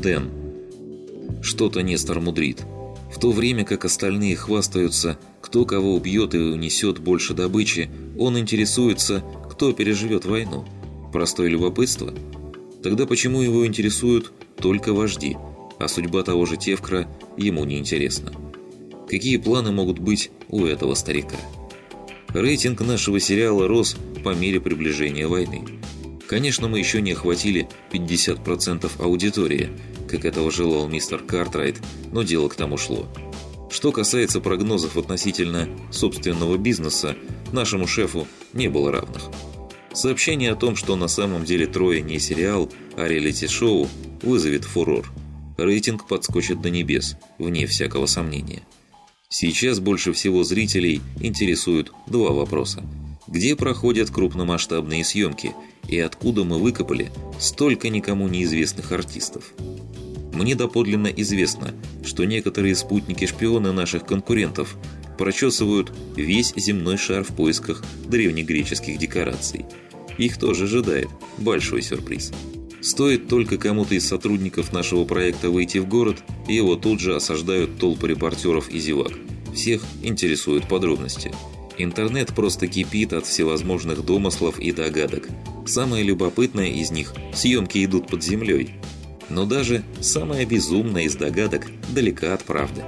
Дэн. Что-то Нестор мудрит. В то время как остальные хвастаются, кто кого убьет и унесет больше добычи, он интересуется, кто переживет войну. Простое любопытство? Тогда почему его интересуют только вожди, а судьба того же Тевкра ему не интересна? Какие планы могут быть у этого старика? Рейтинг нашего сериала рос по мере приближения войны. Конечно, мы еще не охватили 50% аудитории, как этого желал мистер Картрайт, но дело к тому шло. Что касается прогнозов относительно собственного бизнеса, нашему шефу не было равных. Сообщение о том, что на самом деле «Трое» не сериал, а реалити-шоу, вызовет фурор. Рейтинг подскочит до небес, вне всякого сомнения. Сейчас больше всего зрителей интересуют два вопроса. Где проходят крупномасштабные съемки и откуда мы выкопали столько никому неизвестных артистов? Мне доподлинно известно, что некоторые спутники-шпионы наших конкурентов прочесывают весь земной шар в поисках древнегреческих декораций. Их тоже ожидает большой сюрприз. Стоит только кому-то из сотрудников нашего проекта выйти в город, его тут же осаждают толпы репортеров и зевак. Всех интересуют подробности. Интернет просто кипит от всевозможных домыслов и догадок. Самое любопытное из них – съемки идут под землей. Но даже самая безумная из догадок далека от правды.